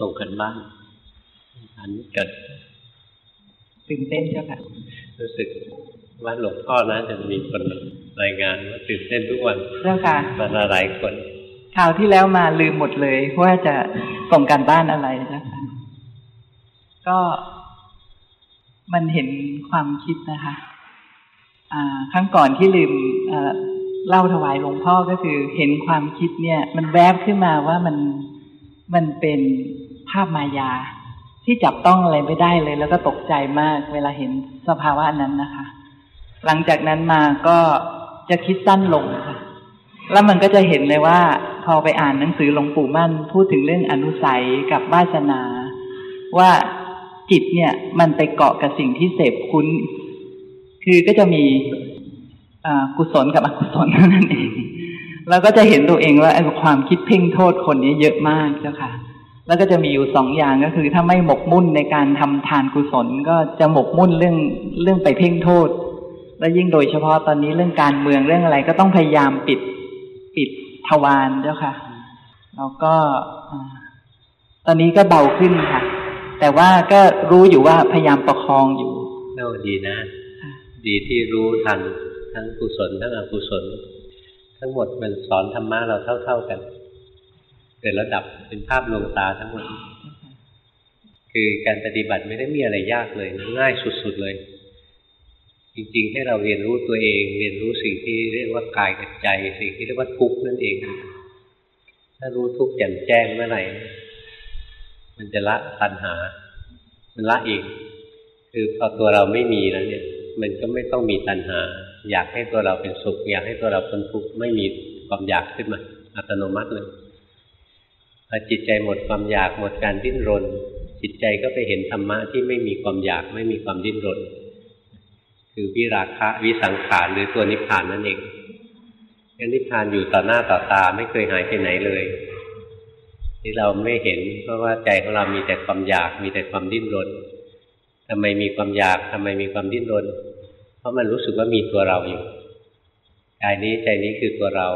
ส่งกันบ้านอันเกิดตื่นเต้นเจ้าค่ะรู้สึกว่าหลวงพ่อนะจะมีคนรายงานว่าตื่นเต้นทุกวันเจ้าค่ะมาหลายคนคราวที่แล้วมาลืมหมดเลยว่าจะส่งการบ้านอะไรนะคะก็มันเห็นความคิดนะคะอ่าครั้งก่อนที่ลืมเล่าถวายหลวงพ่อก็คือ เห็นความคิดเนี่ย มันแวบขึ้นมาว่ามันมันเป็น ภาพมายา ที่จับต้องอะไรไม่ได้เลย แล้วก็ตกใจมากเวลาเห็นสภาวะนั้นนะคะ หลังจากนั้นมาก็จะคิดสั้นลงค่ะแล้วมันก็จะเห็นเลยว่า พอไปอ่านหนังสือหลวงปู่มั่น พูดถึงเรื่องอนุสัยกับวาสนา ว่าจิตเนี่ยมันไปเกาะกับสิ่งที่เสพคุ้น คือก็จะมีกุศลกับอกุศลนั่นเอง แล้วก็จะเห็นตัวเองว่าความคิดเพ่งโทษคนนี้เยอะมากเจ้าค่ะ แล้วก็จะมีอยู่สองอย่างก็คือ ถ้าไม่หมกมุ่นในการทำทานกุศล ก็จะหมกมุ่นเรื่องเรื่องไปเพ่งโทษ แล้วยิ่งโดยเฉพาะตอนนี้เรื่องการเมืองเรื่องอะไร ก็ต้องพยายามปิดปิดทวารเจ้าค่ะแล้วก็ตอนนี้ก็เบาขึ้นค่ะ แต่ว่าก็รู้อยู่ว่าพยายามประคองอยู่เาดีนะ ดีที่รู้ทันทั้งกุศลทั้งอกุศล ทั้งหมดมันสอนธรรมะเราเท่า ๆกัน เป็นระดับเป็นภาพลวงตาทั้งหมด คือการปฏิบัติไม่ได้มีอะไรยากเลยง่ายสุดๆเลย จริงๆ ให้เราเรียนรู้ตัวเอง เรียนรู้สิ่งที่เรียกว่ากายกับใจ สิ่งที่เรียกว่าทุกข์นั่นเอง ถ้ารู้ทุกข์แจ่มแจ้งเมื่อไหร่มันจะละตัณหา มันละเอง คือพอตัวเราไม่มีแล้วเนี่ย มันก็ไม่ต้องมีตัณหา อยากให้ตัวเราเป็นสุข อยากให้ตัวเราเป็นทุกข์ไม่มีความอยากขึ้นมา อัตโนมัติเลย พอจิตใจหมดความอยากหมดการดิ้นรน จิตใจก็ไปเห็นธรรมะที่ไม่มีความอยากไม่มีความดิ้นรน คือวิราคะวิสังขารหรือตัวนิพพานนั่นเองนิพพานอยู่ต่อหน้าต่อตาไม่เคยหายไปไหนเลย ที่เราไม่เห็น เพราะว่าใจของเรามีแต่ความอยากมีแต่ความดิ้นรนทำไมมีความอยากทำไมมีความดิ้นรน เพราะมันรู้สึกว่ามีตัวเราอยู่กายนี้ใจนี้คือตัวเรา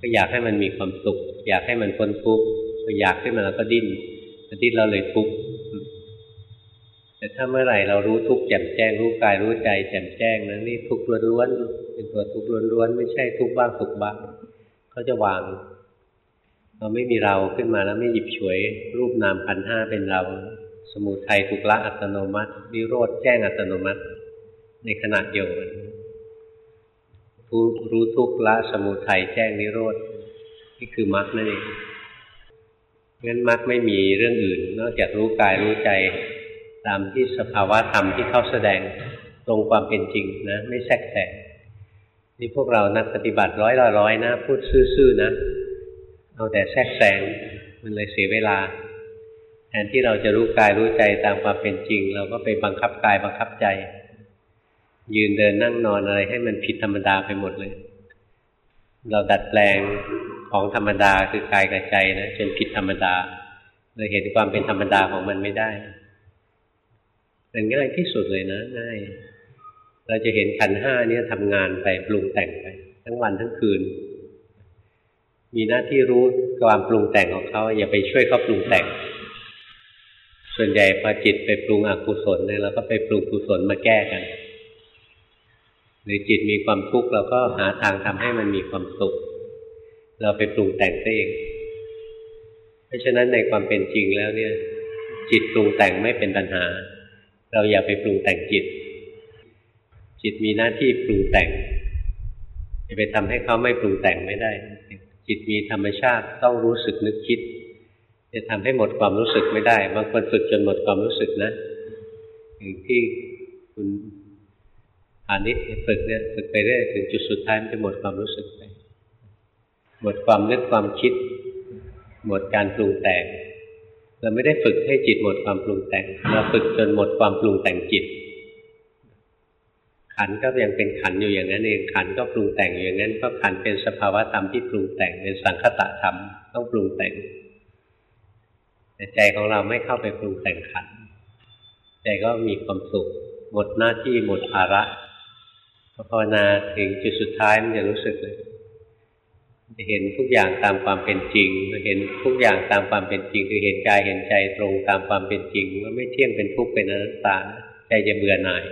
ก็อยากให้มันมีความสุข อยากให้มันพ้นทุกข์ ออยากขึ้นมาแล้วก็ดิ้นดิ้นเราเลยทุกข์แต่ถ้าเมื่อไหร่เรารู้ทุกข์แจ่มแจ้งรู้กายรู้ใจแจ่มแจ้งนั้นนี่ทุกข์ล้วนๆเป็นตัวทุกข์ล้วนๆไม่ใช่ทุกข์บ้างสุขบ้างเขาจะวาง เราไม่มีเราขึ้นมาแล้วไม่หยิบฉวย รูปนามพันห้าเป็นเรา สมุทัยถูกละอัตโนมัติวิโรธแจ้งอัตโนมัติ ในขณะเดียวกันรู้รู้ทุกข์ละสมุทัยแจ้งนิโรธนี่คือมรรคนั่นเอง งั้นมรรคไม่มีเรื่องอื่น นอกจากรู้กายรู้ใจตามที่สภาวะธรรมที่เขาแสดงตรงความเป็นจริงนะไม่แทรกแซงนี่พวกเรานักปฏิบัติร้อยละร้อยนะ พูดซื่อๆนะ เอาแต่แทรกแซงมันเลยเสียเวลา แทนที่เราจะรู้กายรู้ใจตามความเป็นจริง เราก็ไปบังคับกายบังคับใจ ยืนเดินนั่งนอนอะไรให้มันผิดธรรมดาไปหมดเลย เราดัดแปลง ของธรรมดาคือกายกับใจนะจนผิดธรรมดาเราเห็นความเป็นธรรมดาของมันไม่ได้เป็นง่ายที่สุดเลยนะง่าย เราจะเห็นขันห้าเนี้ทำงานไปปรุงแต่งไป ทั้งวันทั้งคืน มีหน้าที่รู้ความปรุงแต่งของเขาอย่าไปช่วยเขาปรุงแต่ง ส่วนใหญ่พอจิตไปปรุงอกุศลเนี่ยเราก็ไปปรุงกุศลมาแก้กัน หรือจิตมีความทุกข์เราก็หาทางทำให้มันมีความสุข เราไปปรุงแต่งซะเอง เพราะฉะนั้นในความเป็นจริงแล้วเนี่ย จิตปรุงแต่งไม่เป็นปัญหา เราอย่าไปปรุงแต่งจิต จิตมีหน้าที่ปรุงแต่งจะไปทำให้เขาไม่ปรุงแต่งไม่ได้ จิตมีธรรมชาติต้องรู้สึกนึกคิด จะทำให้หมดความรู้สึกไม่ได้ บางคนฝึกจนหมดความรู้สึกนะอย่างที่คุณอานิดฝึกเนี่ยฝึกไปเรื่อยถึงจุดสุดท้ายมันจะหมดความรู้สึกไป หมดความนึกความคิด หมดการปรุงแต่ง เราไม่ได้ฝึกให้จิตหมดความปรุงแต่ง เราฝึกจนหมดความปรุงแต่งจิต ขันก็ยังเป็นขันอยู่อย่างนั้นเอง ขันก็ปรุงแต่งอย่างนั้น ก็ขันเป็นสภาวะธรรมที่ปรุงแต่ง เป็นสังคตะธรรมต้องปรุงแต่งแต่ใจของเราไม่เข้าไปปรุงแต่งขัน ใจก็มีความสุข หมดหน้าที่หมดภาระพอภาวนาถึงจุดสุดท้ายมันจะรู้สึกเลย เห็นทุกอย่างตามความเป็นจริง เห็นทุกอย่างตามความเป็นจริง คือเห็นกายเห็นใจตรงตามความเป็นจริงว่าไม่เที่ยงเป็นทุกข์เป็นอนัตตาใจจะเบื่อหน่าย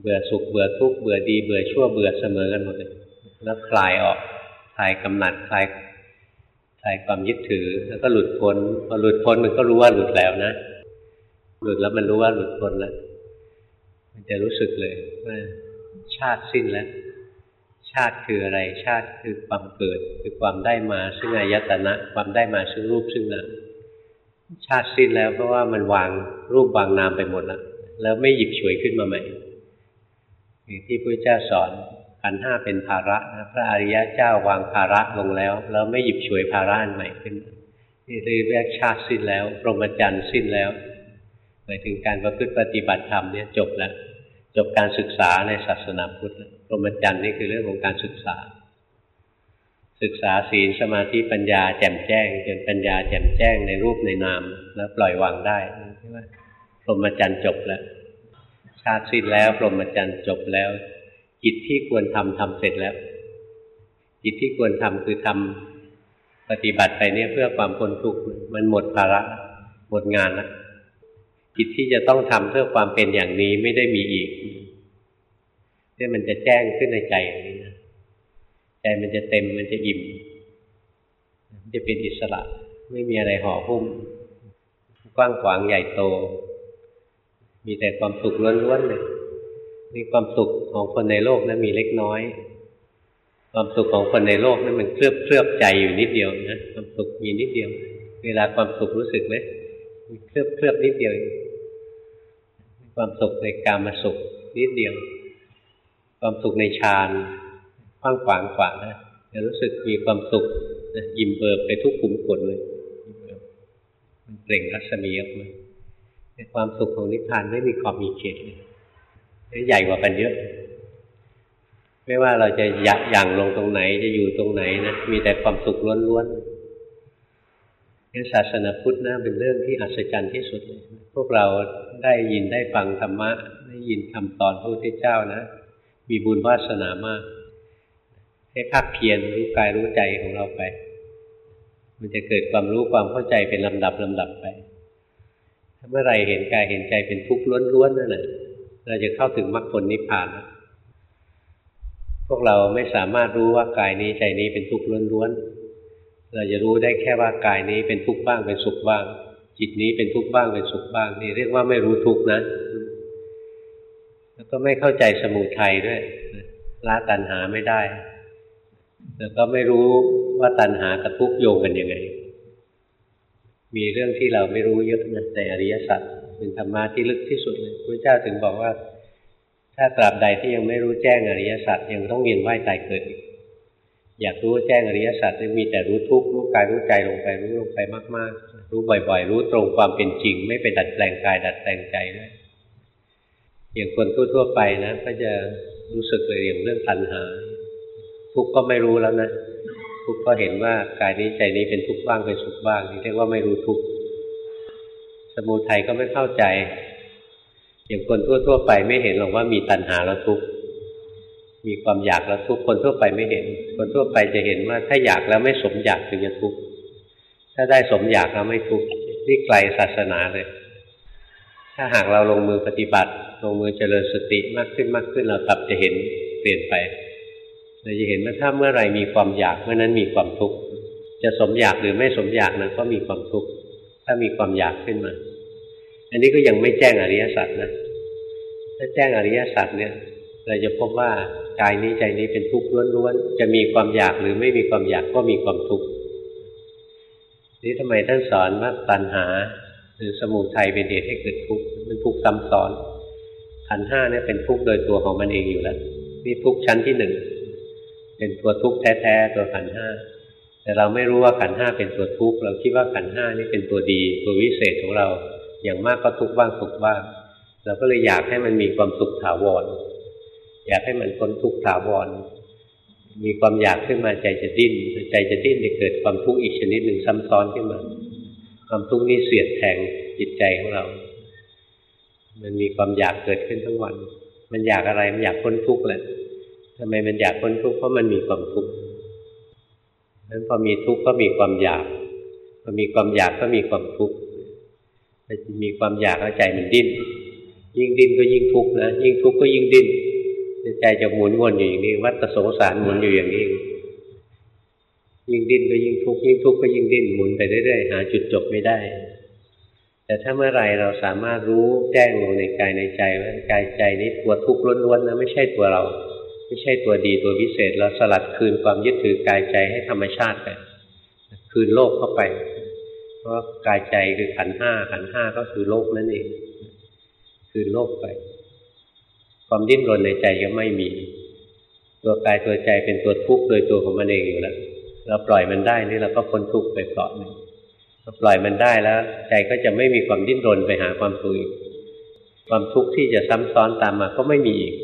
เบื่อสุขเบื่อทุกข์เบื่อดีเบื่อชั่วเบื่อเสมอกันหมดเลยแล้วคลายออกคลายกำหนัดคลายคลายความยึดถือ แล้วก็หลุดพ้นพอหลุดพ้นมันก็รู้ว่าหลุดแล้วนะ หลุดแล้วมันรู้ว่าหลุดพ้นแล้ว มันจะรู้สึกเลยว่าชาติสิ้นแล้วาติคืออะไรชาติคือความเกิด คือความได้มาซึ่งอายตนะ ความได้มาซึ่งรูปซึ่งนามชาติสิ้นแล้วเพราะว่ามันวางรูปวางนามไปหมดแล้วแล้วไม่หยิบฉวยขึ้นมาใหม่ที่พระเจ้าสอนขันห้าเป็นภาระนะพระอริยะเจ้าวางภาระลงแล้ว แล้วไม่หยิบฉวยภาระอันใหม่ขึ้นนี่เรียกชาติสิ้นแล้ว พรหมจรรย์สิ้นแล้วหมายถึงการประพฤติปฏิบัติธรรมเนี่ยจบแล้ว จบการศึกษาในศาสนาพุทธพรหมจรรย์นี่คือเรื่องของการศึกษา ศึกษาศีลสมาธิปัญญาแจ่มแจ้งจนปัญญาแจ่มแจ้งในรูปในนาม แล้วปล่อยวางได้ใช่ไหมพรหมจรรย์จบแล้ว ชาติสิ้นแล้วพรหมจรรย์จบแล้วกิจที่ควรทำทำเสร็จแล้วกิจที่ควรทำคือทำปฏิบัติไปเนี่ยเพื่อความพ้นทุกข์มันหมดภาระหมดงานแล้ว กิจที่จะต้องทำเพื่อความเป็นอย่างนี้ไม่ได้มีอีกเนี่ยมันจะแจ้งขึ้นในใจอย่างนี้นะใจมันจะเต็มมันจะอิ่มมันจะเป็นอิสระ ไม่มีอะไรห่อหุ้ม กว้างขวางใหญ่โต มีแต่ความสุขล้วนๆเลยนี่ความสุขของคนในโลกนะมีเล็กน้อย ความสุขของคนในโลกนั้นมันเคลือบเคลือบใจอยู่นิดเดียวนะความสุขมีนิดเดียว เวลาความสุขรู้สึกไหมเคลือบเคลือบนิดเดียว ความสุขในกามาสุขนิดเดียว ความสุขในฌานกว้างขวางกว่านะจะรู้สึกมีความสุขอิ่มเบิบไปทุกขุมขนเลยมันเปล่งรัศมีออกมาแต่ความสุขของนิพพานไม่มีขอบมีเขตเลยใหญ่กว่ากันเยอะ ไม่ว่าเราจะยักย่างลงตรงไหนจะอยู่ตรงไหนนะมีแต่ความสุขล้วนๆ นี่ศาสนาพุทธนะเป็นเรื่องที่อัศจรรย์ที่สุดเลยพวกเราได้ยินได้ฟังธรรมะ ได้ยินคำสอนพระพุทธเจ้านะ มีบุญวาสนามาก ให้ภาคเพียรรู้กายรู้ใจของเราไป มันจะเกิดความรู้ความเข้าใจเป็นลำดับลำดับไปถ้าเมื่อไรเห็นกายเห็นใจเป็นทุกข์ล้วนๆนั่นแหละเราจะเข้าถึงมรรคผลนิพพานพวกเราไม่สามารถรู้ว่ากายนี้ใจนี้เป็นทุกข์ล้วนๆ เราจะรู้ได้แค่ว่ากายนี้เป็นทุกข์บ้างเป็นสุขบ้าง จิตนี้เป็นทุกข์บ้างเป็นสุขบ้าง นี่เรียกว่าไม่รู้ทุกข์นะ แล้วก็ไม่เข้าใจสมุทัยด้วยละตัณหาไม่ได้ แล้วก็ไม่รู้ว่าตัณหากับทุกข์โยงกันยังไง มีเรื่องที่เราไม่รู้เยอะนะในอริยสัจเป็นธรรมะที่ลึกที่สุดเลยพระเจ้าถึงบอกว่า ถ้าตราบใดที่ยังไม่รู้แจ้งอริยสัจยังต้องเวียนว่ายตายเกิดอีก อยากรู้แจ้งอริยสัจมีแต่รู้ทุกข์รู้กายรู้ใจลงไปรู้ลงไปมากๆ รู้บ่อย ๆ รู้ตรงความเป็นจริง ไม่ไปดัดแปลงกายดัดแปลงใจด้วยอย่างคนทั่วๆไปนะก็จะรู้สึกเลยอย่างเรื่องตัณหา ทุกข์ก็ไม่รู้แล้วนะทุกข์ก็เห็นว่ากายนี้ใจนี้เป็นทุกข์บ้างเป็นสุขบ้างนี่เรียกว่าไม่รู้ทุกข์สมุทัยก็ไม่เข้าใจ อย่างคนทั่วๆไปไม่เห็นหรอกว่ามีตัณหาแล้วทุกข์ มีความอยากแล้วทุกคนทั่วไปไม่เห็น คนทั่วไปจะเห็นว่าถ้าอยากแล้วไม่สมอยากถึงจะทุกข์ถ้าได้สมอยากแล้วไม่ทุกข์นี่ไกลศาสนาเลย ถ้าหากเราลงมือปฏิบัติ ลงมือเจริญสติมากขึ้นมากขึ้นเรากลับจะเห็นเปลี่ยนไปเราจะเห็นว่าถ้าเมื่อไรมีความอยากเมื่อนั้นมีความทุกข์จะสมอยากหรือไม่สมอยากนั้นก็มีความทุกข์ถ้ามีความอยากขึ้นมา อันนี้ก็ยังไม่แจ้งอริยสัจนะถ้าแจ้งอริยสัจเนี่ย เราจะพบว่ากายนี้ใจนี้เป็นทุกข์ล้วนๆ จะมีความอยากหรือไม่มีความอยากก็มีความทุกข์นี่ทำไมท่านสอนว่าตัณหา หรือสมุทัยเป็นเหตุให้เกิดทุกข์มันทุกข์ซ้ำซ้อนขันห้าเนี่ยเป็นทุกข์โดยตัวของมันเองอยู่แล้วนี่ทุกข์ชั้นที่หนึ่งเป็นตัวทุกข์แท้ๆตัวขันห้าแต่เราไม่รู้ว่าขันห้าเป็นตัวทุกข์เราคิดว่าขันห้านี่เป็นตัวดี ตัววิเศษของเรา อย่างมากก็ทุกข์บ้างสุขบ้างเราก็เลยอยากให้มันมีความสุขถาวร อยากให้มันพ้นทุกข์ถาวร มีความอยากขึ้นมาใจจะดิ้น ใจจะดิ้นจะเกิดความทุกข์อีกชนิดหนึ่งซ้ำซ้อนขึ้นมา ความทุกข์นี้เสียดแทงจิตใจของเรา มันมีความอยากเกิดขึ้นทั้งวัน มันอยากอะไร มันอยากพ้นทุกข์แหละทำไมมันอยากพ้นทุกข์เพราะมันมีความทุกข์นั้นพอมีทุกข์ก็มีความอยาก พอมีความอยากก็มีความทุกข์มีความอยากแล้วใจมันดิ้น ยิ่งดิ้นก็ยิ่งทุกข์นะ ยิ่งทุกข์ก็ยิ่งดิ้น ใจจะหมุนวนอยู่อย่างนี้ วัฏสงสารหมุนอยู่อย่างนี้ ยิ่งดิ้นก็ยิ่งทุกข์ยิ่งทุกข์ก็ยิ่งดิ้นหมุนไปเรื่อยๆหาจุดจบไม่ได้ แต่ถ้าเมื่อไรเราสามารถรู้แจ้งลงในกายในใจว่ากายใจนี้ตัวทุกข์ล้วนๆนะไม่ใช่ตัวเรา ไม่ใช่ตัวดีตัววิเศษ เราสลัดคืนความยึดถือกายใจให้ธรรมชาติไปคืนโลกเข้าไป เพราะกายใจคือขันห้าขันห้าก็คือโลกนั่นเอง คืนโลกไป ความดิ้นรนในใจก็ไม่มี ตัวกายตัวใจเป็นตัวทุกข์โดยตัวของมันเองอยู่แล้วเราปล่อยมันได้นี่เราก็พ้นทุกข์ไปเปราะหนึ่งปล่อยมันได้แล้ว ใจก็จะไม่มีความดิ้นรนไปหาความทุกข์ความทุกข์ที่จะซ้ำซ้อนตามมาก็ไม่มีอีก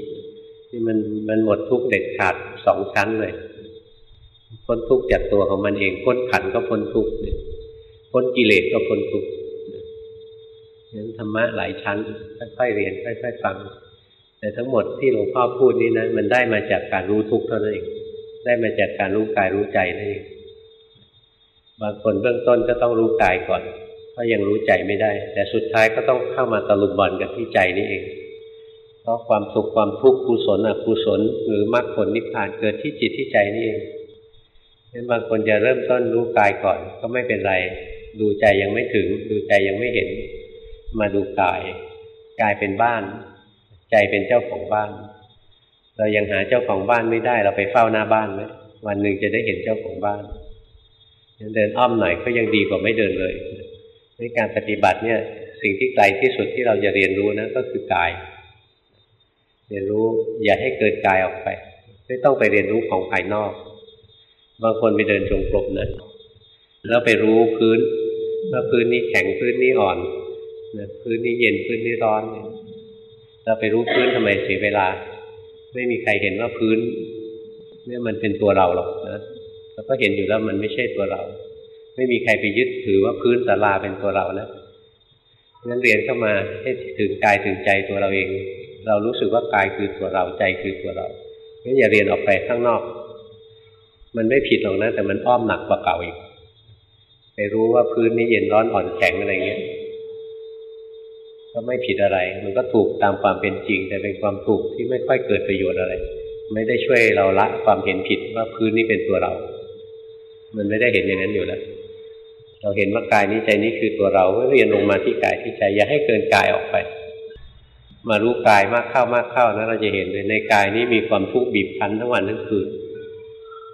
นี่มันมันหมดทุกข์เด็ดขาดสองชั้นเลยพ้นทุกข์จากตัวของมันเองพ้นขันก็พ้นทุกข์พ้นกิเลสก็พ้นทุกข์นั้นธรรมะหลายชั้นค่อยๆเรียนค่อยๆฟัง แต่ทั้งหมดที่หลวงพ่อพูดนี้นะมันได้มาจากการรู้ทุกข์เท่านั้นเองได้มาจากการรู้กายรู้ใจนั่นเองบางคนเบื้องต้นก็ต้องรู้กายก่อนเพราะยังรู้ใจไม่ได้ แต่สุดท้ายก็ต้องเข้ามาตะลุมบอลกันที่ใจนี่เอง เพราะความสุขความทุกข์กุศลอกุศลหรือมรรคผลนิพพานเกิดที่จิตที่ใจนี่เองงั้นบางคนจะเริ่มต้นรู้กายก่อน ก็ไม่เป็นไร ดูใจยังไม่ถึง ดูใจยังไม่เห็น มาดูกาย กายเป็นบ้าน ใจเป็นเจ้าของบ้าน เรายังหาเจ้าของบ้านไม่ได้ เราไปเฝ้าหน้าบ้านไหมวันหนึ่งจะได้เห็นเจ้าของบ้านเดินอ้อมหน่อยก็ยังดีกว่าไม่เดินเลยในการปฏิบัติเนี่ย สิ่งที่ไกลที่สุดที่เราจะเรียนรู้นะก็คือกาย เรียนรู้อย่าให้เกิดกายออกไป ไม่ต้องไปเรียนรู้ของภายนอก บางคนไปเดินจงกรมนะแล้วไปรู้พื้นว่าพื้นนี้แข็งพื้นนี้อ่อนพื้นนี้เย็นพื้นนี้ร้อน เราไปรู้พื้นทำไมเสียเวลา ไม่มีใครเห็นว่าพื้นเนี่ยมันเป็นตัวเราหรอกนะเราก็เห็นอยู่แล้วมันไม่ใช่ตัวเรา ไม่มีใครไปยึดถือว่าพื้นศาลาเป็นตัวเรานะงั้นเรียนเข้ามาให้ถึงกายถึงใจตัวเราเอง เรารู้สึกว่ากายคือตัวเราใจคือตัวเรางั้นอย่าเรียนออกไปข้างนอก มันไม่ผิดหรอกนะแต่มันอ้อมหนักกว่าเก่าอีกไปรู้ว่าพื้นนี้เย็นร้อนอ่อนแข็งอะไรเงี้ย ก็ไม่ผิดอะไร มันก็ถูกตามความเป็นจริง แต่เป็นความถูกที่ไม่ค่อยเกิดประโยชน์อะไร ไม่ได้ช่วยเราละความเห็นผิดว่าพื้นนี้เป็นตัวเรา มันไม่ได้เห็นอย่างนั้นอยู่แล้ว เราเห็นว่ากายนี้ใจนี้คือตัวเราเรียนลงมาที่กายที่ใจ อย่าให้เกินกายออกไป มารู้กายมากเข้ามากเข้านะเราจะเห็นเลยในกายนี้มีความทุกข์บีบคั้นทั้งวันทั้งคืน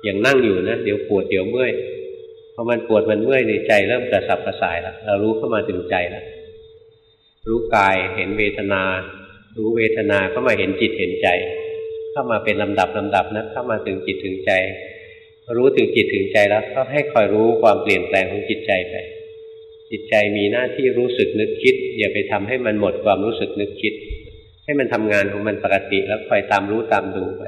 อย่างนั่งอยู่นะเดี๋ยวปวดเดี๋ยวเมื่อยพอมันปวดมันเมื่อยในใจเริ่มกระสับกระส่ายแล้วเรารู้เข้ามาถึงใจแล้ว รู้กายเห็นเวทนา รู้เวทนาก็มาเห็นจิตเห็นใจ เข้ามาเป็นลำดับลำดับนะเข้ามาถึงจิตถึงใจ รู้ถึงจิตถึงใจแล้ว ก็ให้คอยรู้ความเปลี่ยนแปลงของจิตใจไป จิตใจมีหน้าที่รู้สึกนึกคิด อย่าไปทำให้มันหมดความรู้สึกนึกคิด ให้มันทำงานของมันปกติแล้วคอยตามรู้ตามดูไป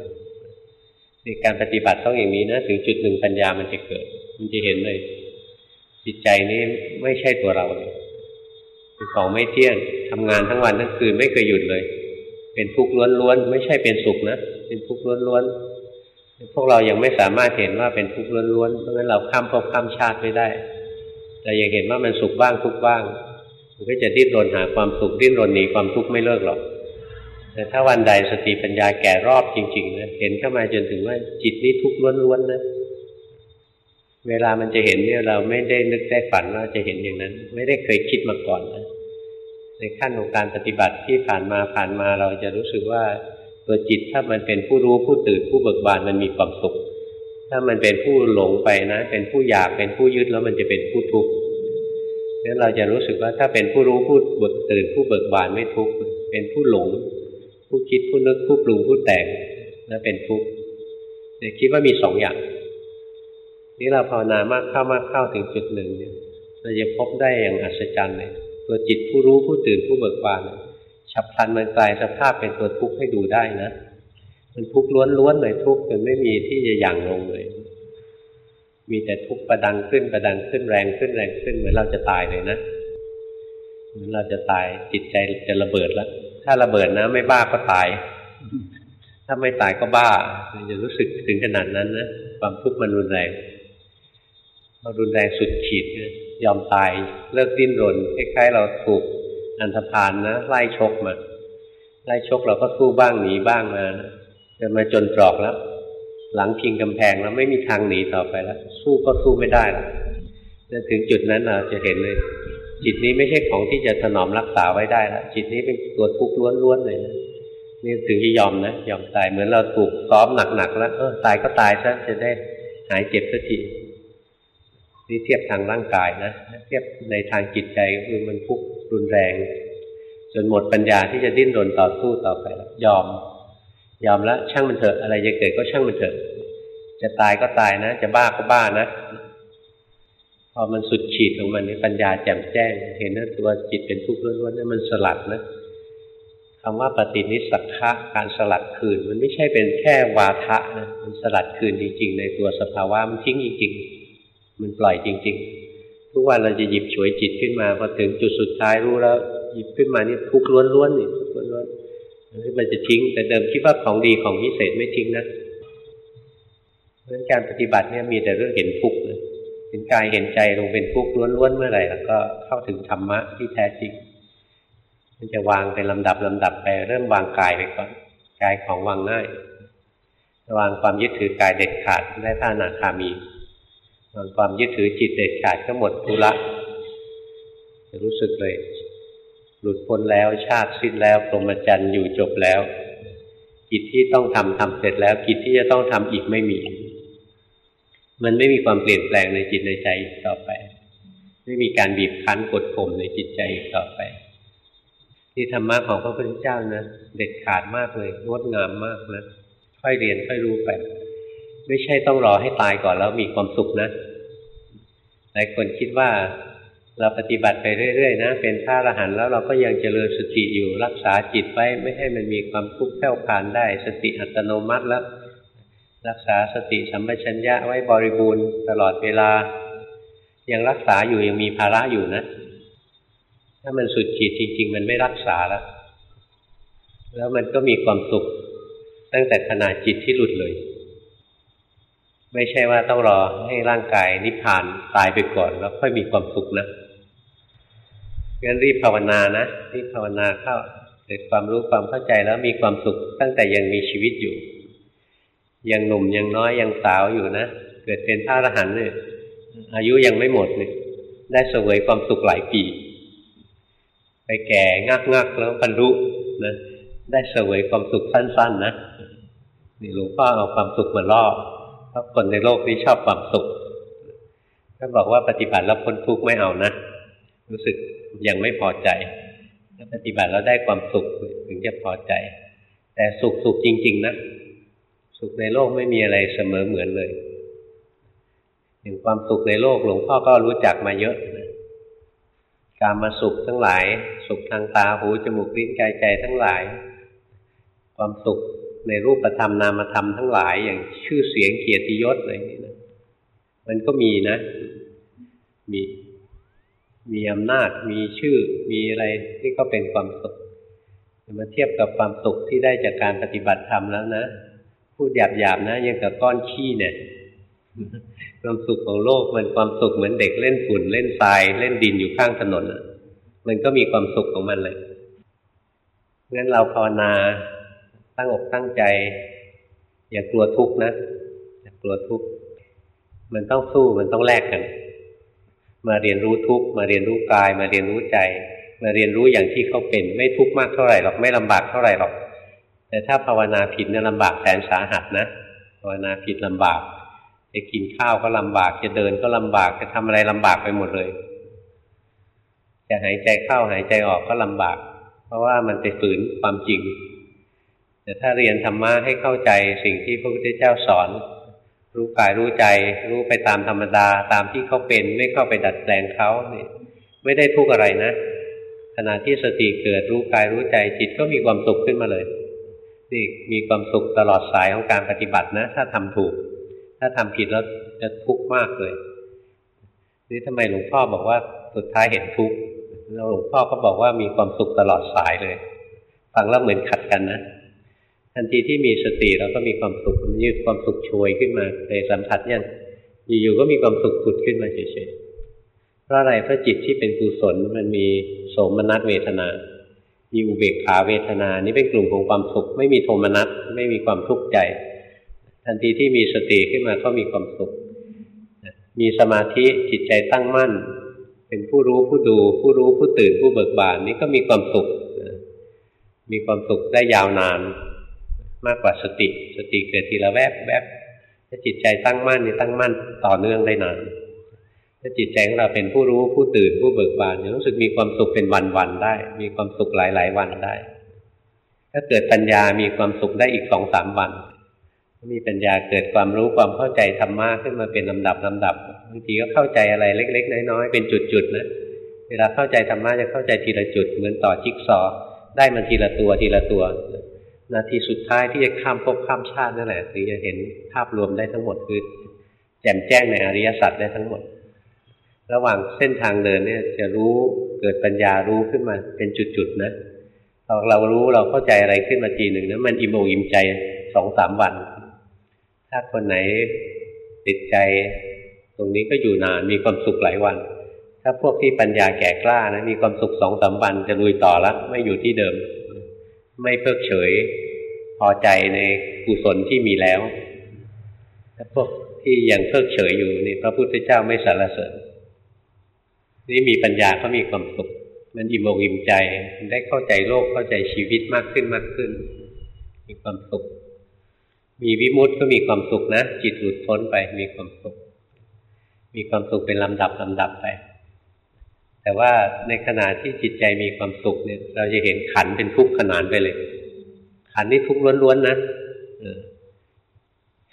ในการปฏิบัติต้องอย่างนี้นะถึงจุดหนึ่งปัญญามันจะเกิด มันจะเห็นเลย จิตใจนี้ไม่ใช่ตัวเราเลย เป็นของไม่เที่ยงทำงานทั้งวันทั้งคืนไม่เคยหยุดเลย เป็นทุกข์ล้วนๆไม่ใช่เป็นสุขนะเป็นทุกข์ล้วนๆพวกเรายังไม่สามารถเห็นว่าเป็นทุกข์ล้วนๆเพราะฉะนั้นเราข้ามภพข้ามชาติไม่ได้ แต่ยังเห็นว่ามันสุขบ้างทุกข์บ้าง มันก็จะดิ้นรนหาความสุขดิ้นรนหนีความทุกข์ไม่เลิกหรอกแต่ถ้าวันใดสติปัญญาแก่รอบจริงๆนะเห็นเข้ามาจนถึงว่าจิตนี้ทุกข์ล้วนๆนะ เวลามันจะเห็นเนี่ยเราไม่ได้นึกได้ฝันว่าจะเห็นอย่างนั้น ไม่ได้เคยคิดมาก่อนนะในขั้นของการปฏิบัติที่ผ่านมาผ่านมาเราจะรู้สึกว่าตัวจิตถ้ามันเป็นผู้รู้ผู้ตื่นผู้เบิกบานมันมีความสุข ถ้ามันเป็นผู้หลงไปนะ เป็นผู้อยากเป็นผู้ยึดแล้วมันจะเป็นผู้ทุกข์นั้นเราจะรู้สึกว่าถ้าเป็นผู้รู้ผู้เบิกตื่นผู้เบิกบานไม่ทุกข์เป็นผู้หลง ผู้คิดผู้นึกผู้ปรุงผู้แต่งแล้วเป็นทุกข์เนี่ยคิดว่ามีสองอย่าง นี่เราภาวนามากเข้ามากเข้าถึงจุดหนึ่งเนี่ยเราจะพบได้อย่างอัศจรรย์เลยตัวจิตผู้รู้ผู้ตื่นผู้เบิกบานฉับพลันมันกลายสภาพเป็นตัวทุกข์ให้ดูได้นะมันทุกข์ล้วนๆเลยทุกข์มันไม่มีที่จะหยั่งลงเลย มีแต่ทุกข์ประดังขึ้นประดังขึ้นแรงขึ้นแรงขึ้นเหมือนเราจะตายเลยนะเหมือนเราจะตายจิตใจจะระเบิดแล้ว ถ้าระเบิดนะ ไม่บ้าก็ตาย ถ้าไม่ตายก็บ้าจะรู้สึกถึงขนาดนั้นนะความทุกข์มันรุนแรง เรารุนแรงสุดขีดยอมตายเลิกดิ้นรนคล้ายๆเราถูกอันธพาลนะไล่ชกมาไล่ชกเราก็สู้บ้างหนีบ้างมานะจนมาจนตรอกแล้ว หลังพิงกำแพงแล้วไม่มีทางหนีต่อไปแล้ว สู้ก็สู้ไม่ได้แล้วถึงจุดนั้นเราจะเห็นเลย จิตนี้ไม่ใช่ของที่จะถนอมรักษาไว้ได้แล้วจิตนี้เป็นตัวทุกข์ล้วนๆเลยนะนี่ถึงจะยอมนะยอมตายเหมือนเราถูกซ้อมหนักๆแล้วเออตายก็ตายซะจะได้หายเจ็บสักที นี่เทียบทางร่างกายนะเทียบในทางจิตใจก็คือมันทุกข์รุนแรง จนหมดปัญญาที่จะดิ้นรนต่อสู้ต่อไปแล้วยอม ยอมแล้วช่างมันเถอะอะไรจะเกิดก็ช่างมันเถอะจะตายก็ตายนะ จะบ้าก็บ้านะ พอมันสุดขีดของมันนี่ปัญญาแจ่มแจ้ง เห็นว่าตัวจิตเป็นทุกข์ล้วนๆนี่มันสลัดนะคำว่าปฏินิสักขะการสลัดคืน มันไม่ใช่เป็นแค่วาทะนะมันสลัดคืนจริงๆในตัวสภาวะมันทิ้งจริงๆ มันปล่อยจริง ๆ ทุกวันเราจะหยิบฉวยจิตขึ้นมาพอถึงจุดสุดท้ายรู้แล้ว หยิบขึ้นมานี่ทุกล้วนๆนี่ทุกล้วนๆมันจะทิ้งแต่เดิมคิดว่าของดีของพิเศษไม่ทิ้งนะเพราะการปฏิบัติเนี่ยมีแต่เรื่องเห็นทุกข์เห็นกายเห็นใจลงเป็นทุกข์ล้วนๆเมื่อไหร่แล้วก็เข้าถึงธรรมะที่แท้จริง มันจะวางเป็นลำดับลำดับไปเริ่มวางกายไปก่อนกายของวางง่าย วางความยึดถือกายเด็ดขาดได้ท่านาคามี วางความยึดถือจิตเด็ดขาดก็หมดทุละจะรู้สึกเลย หลุดพ้นแล้วชาติสิ้นแล้วพรหมจรรย์อยู่จบแล้ว กิจที่ต้องทำทำเสร็จแล้ว กิจที่จะต้องทำอีกไม่มี มันไม่มีความเปลี่ยนแปลงในจิตในใจอีกต่อไป ไม่มีการบีบคั้นกดข่มในจิตใจอีกต่อไป ที่ธรรมะของพระพุทธเจ้านะเด็ดขาดมากเลยงดงามมากนะค่อยเรียนค่อยรู้ไป ไม่ใช่ต้องรอให้ตายก่อนแล้วมีความสุขนะหลายคนคิดว่าเราปฏิบัติไปเรื่อยๆนะ เป็นพระอรหันต์แล้วเราก็ยังเจริญสติอยู่รักษาจิตไว้ไม่ให้มันมีความทุกข์แผ่วพานได้ สติอัตโนมัติแล้ว รักษาสติสัมปชัญญะไว้บริบูรณ์ตลอดเวลา ยังรักษาอยู่ยังมีภาระอยู่นะ ถ้ามันสุดขีดจริง ๆ มันไม่รักษาแล้ว แล้วมันก็มีความสุข ตั้งแต่ขณะจิตที่หลุดเลย ไม่ใช่ว่าต้องรอให้ร่างกายนิพพานตายไปก่อนแล้วค่อยมีความสุขนะงั้นรีบภาวนานะรีบภาวนาเข้าเกิดความรู้ความเข้าใจแล้วมีความสุข ตั้งแต่ยังมีชีวิตอยู่ ยังหนุ่มยังน้อยยังสาวอยู่นะเกิดเป็นพระอรหันต์เนี่ยอายุยังไม่หมดเนี่ยได้เสวยความสุขหลายปี ไปแก่งักงักแล้วบรรลุนะได้เสวยความสุขสั้น ๆ นะนี่หลวงพ่อเอาความสุขมาล่อ เพราะคนในโลกนี้ชอบความสุขถ้าบอกว่าปฏิบัติแล้วพ้นทุกข์ไม่เอานะ รู้สึกยังไม่พอใจถ้าปฏิบัติแล้วได้ความสุขถึงจะพอใจ แต่สุขสุขจริง ๆ นะ สุขในโลกไม่มีอะไรเสมอเหมือนเลยอย่างความสุขในโลกหลวงพ่อก็รู้จักมาเยอะนะการมาสุขทั้งหลาย สุขทางตาหูจมูกลิ้นกายใจทั้งหลาย ความสุข ในรูปธรรมนามธรรมทั้งหลาย อย่างชื่อเสียงเกียรติยศอะไรนี่นะมันก็มีนะ มี มีอำนาจ มีชื่อ มีอะไรที่ก็เป็นความสุขมาเทียบกับความสุขที่ได้จากการปฏิบัติธรรมแล้วนะพูดหยาบๆนะยังกับก้อนขี้เนี่ยความสุขของโลกมันความสุขเหมือนเด็กเล่นฝุ่นเล่นทราย เล่นดินอยู่ข้างถนนมันก็มีความสุขของมันเลยงั้นเราภาวนา ตั้งอกตั้งใจ อย่ากลัวทุกข์นะอย่ากลัวทุกข์มันต้องสู้มันต้องแลกกัน มาเรียนรู้ทุกข์มาเรียนรู้กาย มาเรียนรู้ใจ มาเรียนรู้อย่างที่เขาเป็น ไม่ทุกข์มากเท่าไหร่หรอกไม่ลำบากเท่าไหร่หรอก แต่ถ้าภาวนาผิดเนี่ยลำบากแสนสาหัสนะภาวนาผิดลำบากจะกินข้าวก็ลำบากจะเดินก็ลำบากจะทำอะไรลำบากไปหมดเลย จะหายใจเข้าหายใจออกก็ลำบาก เพราะว่ามันไปฝืนความจริง แต่ถ้าเรียนธรรมะให้เข้าใจสิ่งที่พระพุทธเจ้าสอน รู้กายรู้ใจ รู้ไปตามธรรมดาตามที่เขาเป็นไม่เข้าไปดัดแปลงเขาเนี่ยไม่ได้ทุกข์อะไรนะขณะที่สติเกิดรู้กายรู้ใจจิตก็มีความสุขขึ้นมาเลยนี่มีความสุขตลอดสายของการปฏิบัตินะ ถ้าทำถูก ถ้าทำผิดแล้วจะทุกข์มากเลยนี่ทำไมหลวงพ่อบอกว่าสุดท้ายเห็นทุกข์แล้วหลวงพ่อก็บอกว่ามีความสุขตลอดสายเลย ฟังแล้วเหมือนขัดกันนะ ทันทีที่มีสติเราก็มีความสุขมันยืดความสุขโชยขึ้นมาเคยสัมผัสยังอยู่ๆก็มีความสุขผุดขึ้นมาเฉยๆเพราะอะไรเพราะจิตที่เป็นกุศลมันมีโสมนัสเวทนามีอุเบกขาเวทนา นี่เป็นกลุ่มของความสุข ไม่มีโทมนัส ไม่มีความทุกข์ใจ ทันทีที่มีสติขึ้นมาก็มีความสุข มีสมาธิจิตใจตั้งมั่น เป็นผู้รู้ผู้ดู ผู้รู้ผู้ตื่นผู้เบิกบานนี่ก็มีความสุข มีความสุขได้ยาวนาน มากกว่าสติ สติเกิดทีละแวบแวบถ้าจิตใจตั้งมั่นนี่ตั้งมั่นต่อเนื่องได้นานถ้าจิตใจของเราเป็นผู้รู้ผู้ตื่นผู้เบิกบานจะรู้สึกมีความสุขเป็นวันๆได้ มีความสุขหลายๆวันได้ ถ้าเกิดปัญญามีความสุขได้อีกสองสามวันมีปัญญาเกิดความรู้ความเข้าใจธรรมะขึ้นมาเป็นลำดับลำดับบางทีก็เข้าใจอะไรเล็ก ๆ น้อยๆเป็นจุดๆนะเวลาเข้าใจธรรมะจะเข้าใจทีละจุดเหมือนต่อจิ๊กซอ ได้มันทีละตัวทีละตัว นาทีสุดท้ายที่จะข้ามภพข้ามชาตินั่นแหละถึงจะเห็นภาพรวมได้ทั้งหมดคือแจ่มแจ้งในอริยสัจได้ทั้งหมด ระหว่างเส้นทางเดินเนี่ยจะรู้เกิดปัญญารู้ขึ้นมาเป็นจุดๆนะพอเรารู้เราเข้าใจอะไรขึ้นมาทีหนึ่งนะมันอิ่มอกอิ่มใจสองสามวัน ถ้าคนไหนติดใจ ตรงนี้ก็อยู่นานมีความสุขหลายวัน ถ้าพวกที่ปัญญาแก่กล้านะมีความสุขสองสามวันจะลุยต่อแล้วไม่อยู่ที่เดิม ไม่เพิกเฉย พอใจในกุศลที่มีแล้วถ้าพวกที่ยังเพิกเฉยอยู่นี่พระพุทธเจ้าไม่สรรเสริญนี่มีปัญญาเขามีความสุข มันอิ่มอกอิ่มใจได้เข้าใจโลกเข้าใจชีวิตมากขึ้นมากขึ้น มีความสุข มีวิมุตต์ก็มีความสุขนะจิตหลุดพ้นไปมีความสุข มีความสุขเป็นลำดับลำดับไป แต่ว่าในขณะที่จิตใจมีความสุขเนี่ย เราจะเห็นขันเป็นทุกข์ขนานไปเลย ขันนี่ทุกข์ล้วนๆนะ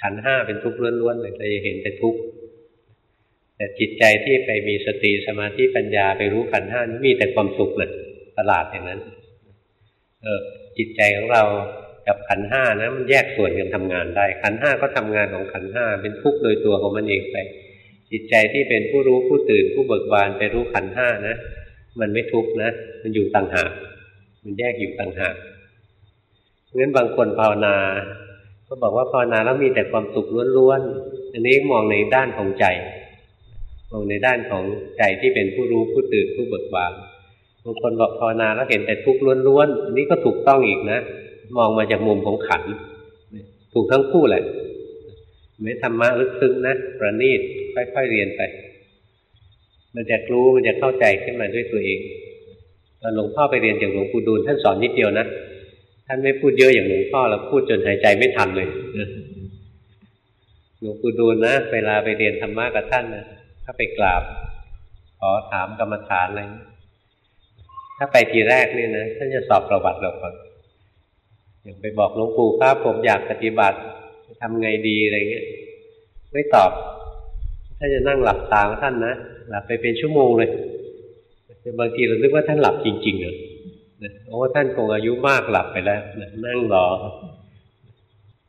ขันห้าเป็นทุกข์ล้วนๆเลยเราจะเห็นแต่ทุกข์แต่จิตใจที่ไปมีสติสมาธิปัญญาไปรู้ขันห้านี่มีแต่ความสุขเลยตลาดอย่างนั้น เออ จิตใจของเรากับขันห้านะมันแยกส่วนกันทำงานได้ ขันห้าก็ทำงานของขันห้าเป็นทุกข์โดยตัวของมันเองไป จิตใจที่เป็นผู้รู้ผู้ตื่นผู้เบิกบานไปรู้ขันห้านะ มันไม่ทุกข์นะ มันอยู่ต่างหาก มันแยกอยู่ต่างหากเพราะฉะนั้นบางคนภาวนา ก็บอกว่าภาวนาแล้วมีแต่ความสุขล้วนๆ อันนี้มองในด้านของใจ มองในด้านของใจที่เป็นผู้รู้ผู้ตื่นผู้เบิกบาน บางคนบอกภาวนาแล้วเห็นแต่ทุกข์ล้วนๆ อันนี้ก็ถูกต้องอีกนะ มองมาจากมุมของขัน ถูกทั้งคู่แหละ ไม่ธรรมะลึกซึ้งนะประณีตค่อยๆเรียนไป มันจะรู้มันจะเข้าใจขึ้นมาด้วยตัวเองตอนหลวงพ่อไปเรียนจากหลวงปู่ดูลท่านสอนนิดเดียวนะท่านไม่พูดเยอะอย่างหลวงพ่อแล้วพูดจนหายใจไม่ทันเลยหลวงปู่ดูลนะเวลาไปเรียนธรรมะกับท่านนะถ้าไปกราบ ขอถามกรรมฐานอะไรถ้าไปทีแรกเนี่ยนะท่านจะสอบประวัติเราก่อนอย่างไปบอกหลวงปู่ครับผมอยากปฏิบัติ ทำไงดีอะไรเงี้ยไม่ตอบ ถ้าจะนั่งหลับตาท่านนะหลับไปเป็นชั่วโมงเลยบางทีเราคิดว่าท่านหลับจริงๆเหรอโอ้ท่านคงอายุมากหลับไปแล้วนั่งรอ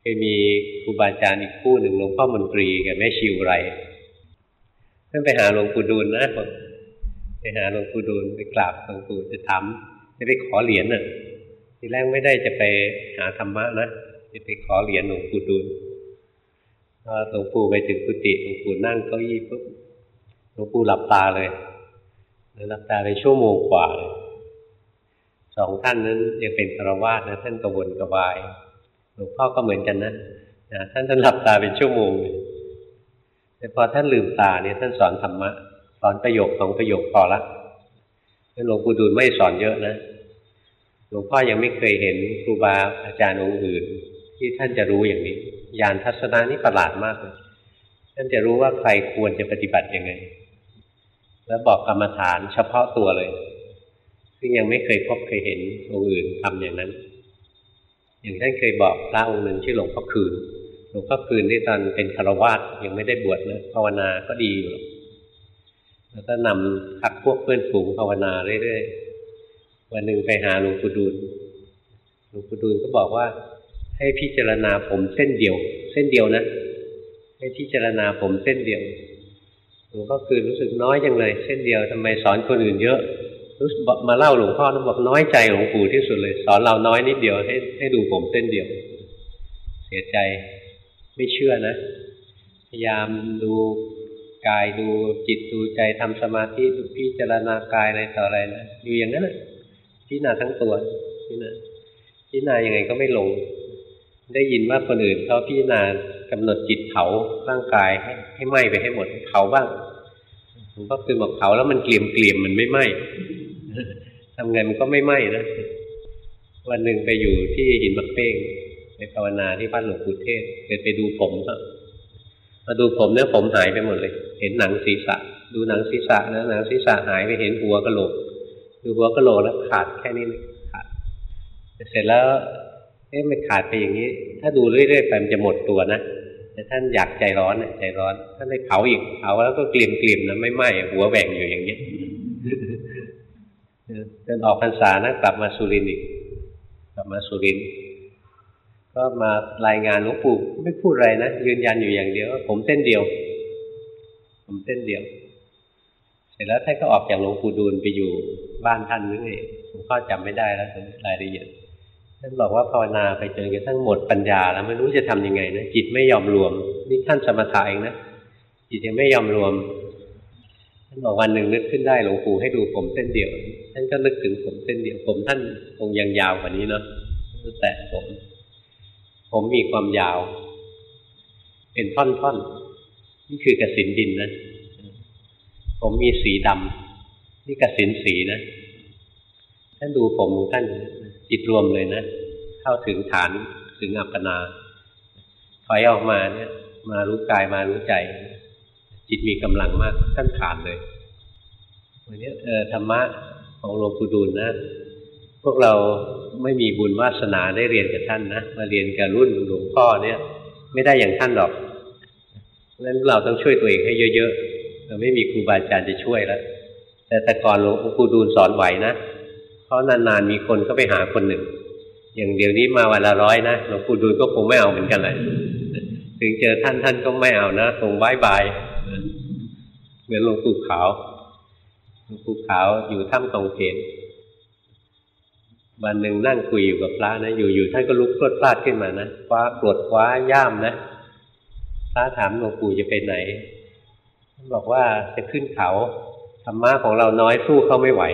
เคยมีครูบาอาจารย์อีกคู่หนึ่งหลวงพ่อมนตรีกับแม่ชิวไรท่านไปหาหลวงปู่ดูลนะไปหาหลวงปู่ดูลไปกราบหลวงปู่จะถามจะไปขอเหรียญน่ะทีแรกไม่ได้จะไปหาธรรมะนะ จะไปขอเหรียญหลวงปู่ดูลพอหลวงปู่ไปถึงกุฏิหลวงปู่นั่งเก้าอี้ปุ๊บหลวงปู่หลับตาเลยหลับตาไปชั่วโมงกว่าเลยสองท่านนั้นยังเป็นคารวาสนะท่านกระวนกระวาย หลวงพ่อก็เหมือนกันนะนะท่านท่านหลับตาเป็นชั่วโมงเลยแต่พอท่านลืมตาเนี่ยท่านสอนธรรมะสอนประโยคสองประโยคพอละหลวงปู่ดูลไม่สอนเยอะนะหลวงพ่อยังไม่เคยเห็นครูบาอาจารย์องค์อื่น ที่ท่านจะรู้อย่างนี้ยานทัศนะนี่ประหลาดมากเลยท่านจะรู้ว่าใครควรจะปฏิบัติยังไง แล้วบอกกรรมฐานเฉพาะตัวเลย ซึ่งยังไม่เคยพบเคยเห็นองค์อื่นทำอย่างนั้น อย่างท่านเคยบอกพระองค์หนึ่งชื่อหลวงพ่อคืนหลวงพ่อคืนที่ตอนเป็นคารวาสยังไม่ได้บวชนะภาวนาก็ดีอยู่แล้วก็นำพักพวกเพื่อนฝูงภาวนาเรื่อยๆวันหนึ่งไปหาหลวงปู่ดูลหลวงปู่ดูลก็บอกว่า ให้พิจารณาผมเส้นเดียว เส้นเดียวนะให้พิจารณาผมเส้นเดียวหลวงพ่อคือรู้สึกน้อยจังเลย เส้นเดียวทำไมสอนคนอื่นเยอะรู้มาเล่าหลวงพ่อแล้วบอกน้อยใจหลวงปู่ที่สุดเลย สอนเราน้อยนิดเดียวให้ให้ดูผมเส้นเดียว เสียใจไม่เชื่อนะ พยายามดูกายดูจิตดูใจทำสมาธิดูพิจารณากายอะไรต่ออะไรนะอยู่อย่างนั้นแหละพิจารณาทั้งตัวพิจารณาพิจารณายังไงก็ไม่ลง ได้ยินว่าคนอื่นเขาพิจารณากำหนดจิตเผาร่างกายให้ให้ไหม้ไปให้หมดเผาบ้างผมก็คือบอกเผาแล้วมันเกลี่ยมเกลี่ยมมันไม่ไหม้ทำไงมันก็ไม่ไหม้นะวันหนึ่งไปอยู่ที่หินมักเป้งไปภาวนาที่บ้านหลวงปู่เทศเกิดไปดูผมก็มาดูผมเนี่ยผมหายไปหมดเลย เห็นหนังศีรษะ ดูหนังศีรษะนะหนังศีรษะหายไปเห็นหัวกะโหลก ดูหัวกะโหลกแล้วขาดแค่นี้เลยขาดเสร็จแล้ว เอ๊ะมันขาดไปอย่างนี้ ถ้าดูเรื่อยๆไปมันจะหมดตัวนะแต่ท่านอยากใจร้อนใจร้อน ท่านเลยเผาอีกเผาแล้วก็เกลี่ยมเกลี่ยมนะไม่ไหม้หัวแหว่งอยู่อย่างนี้จนออกพรรษานะกลับมาสุรินทร์อีก กลับมาสุรินทร์ก็มารายงานหลวงปู่ไม่พูดอะไรนะยืนยันอยู่อย่างเดียวผมเส้นเดียว ผมเส้นเดียว เสร็จแล้วท่านก็ออกจากหลวงปู่ดูลไปอยู่บ้านท่านนึงเองผมก็จำไม่ได้แล้วรายละเอียด ท่านบอกว่าภาวนาไปจนกระทั่งหมดปัญญา แล้วไม่รู้จะทํำยังไงนะจิตไม่ยอมรวมนี่ท่านสมถะเองนะจิตยังไม่ยอมรวมท่านบอกวันหนึ่งนึกขึ้นได้หลวงปู่ให้ดูผมเส้นเดียวท่านก็นึกถึงผมเส้นเดียวผมท่านคงยังยาวกว่านี้เนาะแต่ผม ผมมีความยาว เป็นท่อนๆนี่คือกสินดินนะผมมีสีดำนี่กสินสีนะท่านดูผมของท่าน จิตรวมเลยนะ เข้าถึงฐานถึงอัปปนาถอยออกมาเนี่ย มารู้กายมารู้ใจ จิตมีกำลังมากท่านผ่านเลยวันนี้เออธรรมะของหลวงปู่ดูลนะ พวกเราไม่มีบุญวาสนาได้เรียนกับท่านนะมาเรียนกับรุ่นหลวงพ่อเนี่ย ไม่ได้อย่างท่านหรอกเพราะฉะนั้นเราต้องช่วยตัวเองให้เยอะๆเราไม่มีครูบาอาจารย์จะช่วยแล้วแต่แต่ก่อนหลวงปู่ดูลสอนไหวนะ เพราะนานๆมีคนก็ไปหาคนหนึ่ง อย่างเดี๋ยวนี้มาวันละร้อยนะหลวงปู่ดูลก็คงไม่เอาเหมือนกันเลยถึงเจอท่านท่านก็ไม่เอานะคงบายบายเหมือนหลวงปู่ขาวหลวงปู่ขาวอยู่ถ้ำตองเขนวันหนึ่งนั่งคุยอยู่กับพระนะอยู่ๆท่านก็ลุกพลดพลาดขึ้นมานะคว้ากรดคว้าย่ามนะพระถามหลวงปู่จะไปไหนท่านบอกว่าจะขึ้นเขาธรรมะของเราน้อยสู้เขาไม่ไหว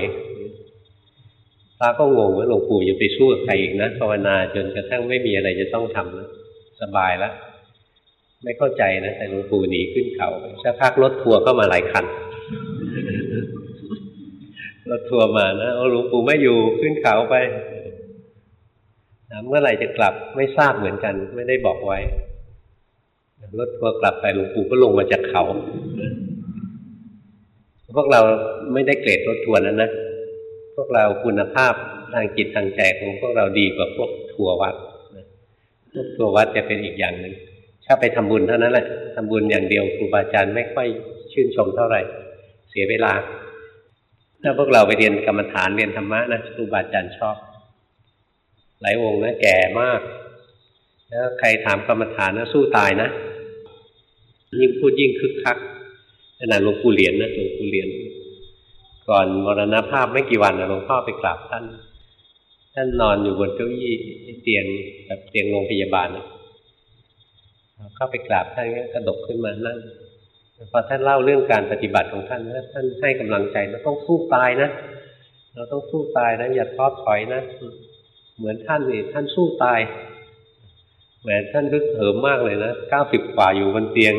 พระก็งงว่าหลวงปู่จะไปสู้กับใครอีกนะภาวนาจนกระทั่งไม่มีอะไรจะต้องทำแล้วสบายแล้วไม่เข้าใจนะแต่หลวงปู่หนีขึ้นเขาสักพักรถทัวร์ก็มาหลายคันรถทัวร์มานะเอาหลวงปู่ไม่อยู่ขึ้นเขาไปถามเมื่อไหร่จะกลับไม่ทราบเหมือนกัน ไม่ได้บอกไว้รถทัวร์กลับไปหลวงปู่ก็ลงมาจากเขา พวกเราไม่ได้เกรดรถทัวร์นั้นนะ พวกเราคุณภาพทางจิตทางใจของพวกเราดีกว่าพวกทัววัดพวกทัววัดจะเป็นอีกอย่างหนึ่งถ้าไปทำบุญเท่านั้นแหละทำบุญอย่างเดียวครูบาอาจารย์ไม่ค่อยชื่นชมเท่าไหร่ เสียเวลา ถ้าพวกเราไปเรียนกรรมฐานเรียนธรรมะนะครูบาอาจารย์ชอบ หลายวงนะแก่มาก แล้วใครถามกรรมฐานนะสู้ตายนะยิ่งพูดยิ่งคึกคักขนาดหลวงปู่เหรียญนะหลวงปู่เหรียญ ก่อนมรณภาพไม่กี่วันหลวงพ่อไปกราบท่าน ท่านนอนอยู่บนเก้าอี้เตียงแบบเตียงโรงพยาบาลเข้าไปกราบท่านก็กระดกขึ้นมานั่งพอท่านเล่าเรื่องการปฏิบัติของท่านนะท่านให้กำลังใจเราต้องสู้ตายนะเราต้องสู้ตายนะอย่าท้อถอยนะเหมือนท่านนี่ท่านสู้ตายแหมท่านรึกเหิมมากเลยนะเก้าสิบกว่าอยู่บนเตียง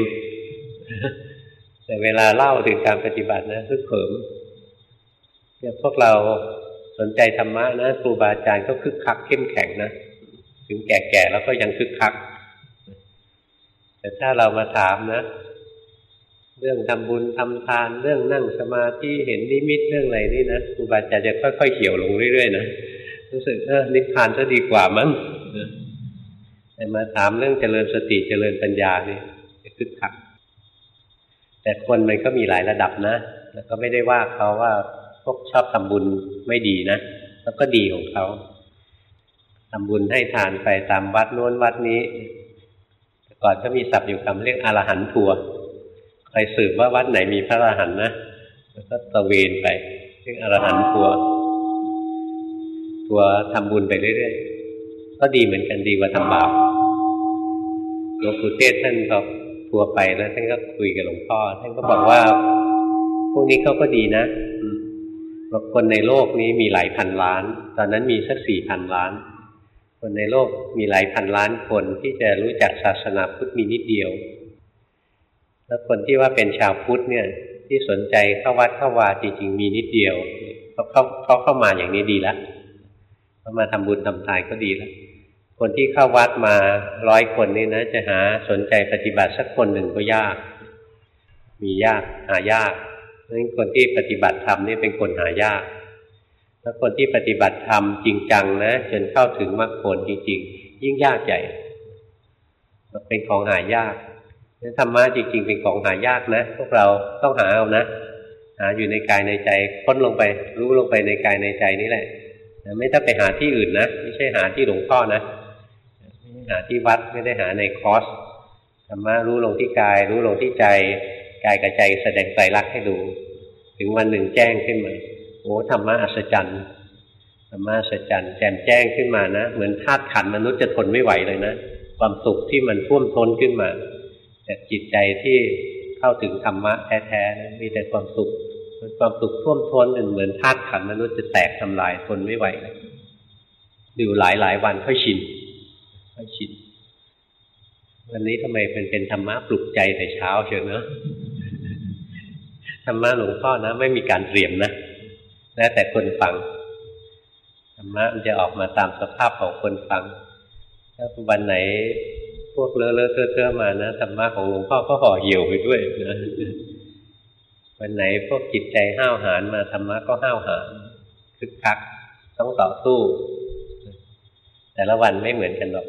แต่เวลาเล่าถึงการปฏิบัตินะรึกเหิม เนี่ยพวกเราสนใจธรรมะนะครูบาอาจารย์ก็คึกคักเข้มแข็งนะถึงแก่ๆแล้วก็ยังคึกคัก แต่ถ้าเรามาถามนะ เรื่องทำบุญทำทาน เรื่องนั่งสมาธิเห็นนิมิตเรื่องอะไรนี่นะครูบาอาจารย์จะค่อยๆเหี่ยวลงเรื่อยๆนะรู้สึกเออนิพพานจะดีกว่ามั้งแต่มาถามเรื่องเจริญสติเจริญปัญญานี่จะคึกคัก แต่คนมันก็มีหลายระดับนะแล้วก็ไม่ได้ว่าเขาว่า วกชอบทำบุญไม่ดีนะแล้วก็ดีของเขาทำบุญให้ทานไปตามวัดโน้นวัดนี้แต่ก่อนก็มีศัพท์อยู่คำเรียกอรหันทัวใครสืบว่าวัดไหนมีพระอรหันต์นะแล้วก็ตะเวนไปเรียกอรหันทัวทัวทำบุญไปเรื่อยๆก็ดีเหมือนกันดีกว่าทำบาปหลวงปู่เทศท่านบอกทัวไปแล้วท่านก็คุยกับหลวงพ่อท่านก็บอกว่าพวกนี้เขาก็ดีนะ คนในโลกนี้มีหลายพันล้าน ตอนนั้นมีสักสี่พันล้าน คนในโลกมีหลายพันล้านคนที่จะรู้จักศาสนาพุทธมีนิดเดียว แล้วคนที่ว่าเป็นชาวพุทธเนี่ยที่สนใจเข้าวัดเข้าวาจริงๆมีนิดเดียวเขาเขาเขาเข้ามาอย่างนี้ดีล้วเขามาทำบุญทำทานก็ดีแล้วคนที่เข้าวัดมาร้อยคนนี่นะ จะหาสนใจปฏิบัติสักคนหนึ่งก็ยาก มียากหายาก เพราะฉะนั้นคนที่ปฏิบัติธรรมนี่เป็นคนหายากแล้วคนที่ปฏิบัติธรรมจริงจังนะจนเข้าถึงมรรคผลจริง ๆ ยิ่งยากใหญ่เป็นของหายากนั้นธรรมะจริง ๆ เป็นของหายากนะ พวกเราต้องหาเอานะหาอยู่ในกายในใจค้นลงไป รู้ลงไปในกายในใจนี่แหละไม่ต้องไปหาที่อื่นนะไม่ใช่หาที่หลวงพ่อนะไม่หาที่วัดไม่ได้หาในคอร์สธรรมะรู้ลงที่กาย รู้ลงที่ใจ กายกับใจแสดงใจรักให้ดู ถึงวันหนึ่งแจ้งขึ้นมาโอ้ธรรมะอัศจรรย์ธรรมะอัศจรรย์แจ่มแจ้งขึ้นมานะ เหมือนธาตุขันมนุษย์จะทนไม่ไหวเลยนะ ความสุขที่มันท่วมท้นขึ้นมาจากจิตใจที่เข้าถึงธรรมะแท้ๆนะมีแต่ความสุขความสุขท่วมท้นเหมือนธาตุขันมนุษย์จะแตกทำลายทนไม่ไหวเลยอยู่หลายหลายวันค่อยชินค่อยชินวันนี้ทำไมเป็นเป็นธรรมะปลุกใจแต่เช้าเชียวเนอะ ธรรมะหลวงพ่อนะ ไม่มีการเตรียมนะแล้วแต่คนฟังธรรมะมันจะออกมาตามสภาพของคนฟัง ถ้าวันไหนพวกเลอะเลอะเทอะมานะธรรมะของหลวงพ่อก็ห่อเหี่ยวไปด้วยนะวันไหนพวกจิตใจห้าวหาญมาธรรมะก็ห้าวหาญคึกคักต้องต่อสู้ แต่ละวันไม่เหมือนกันหรอก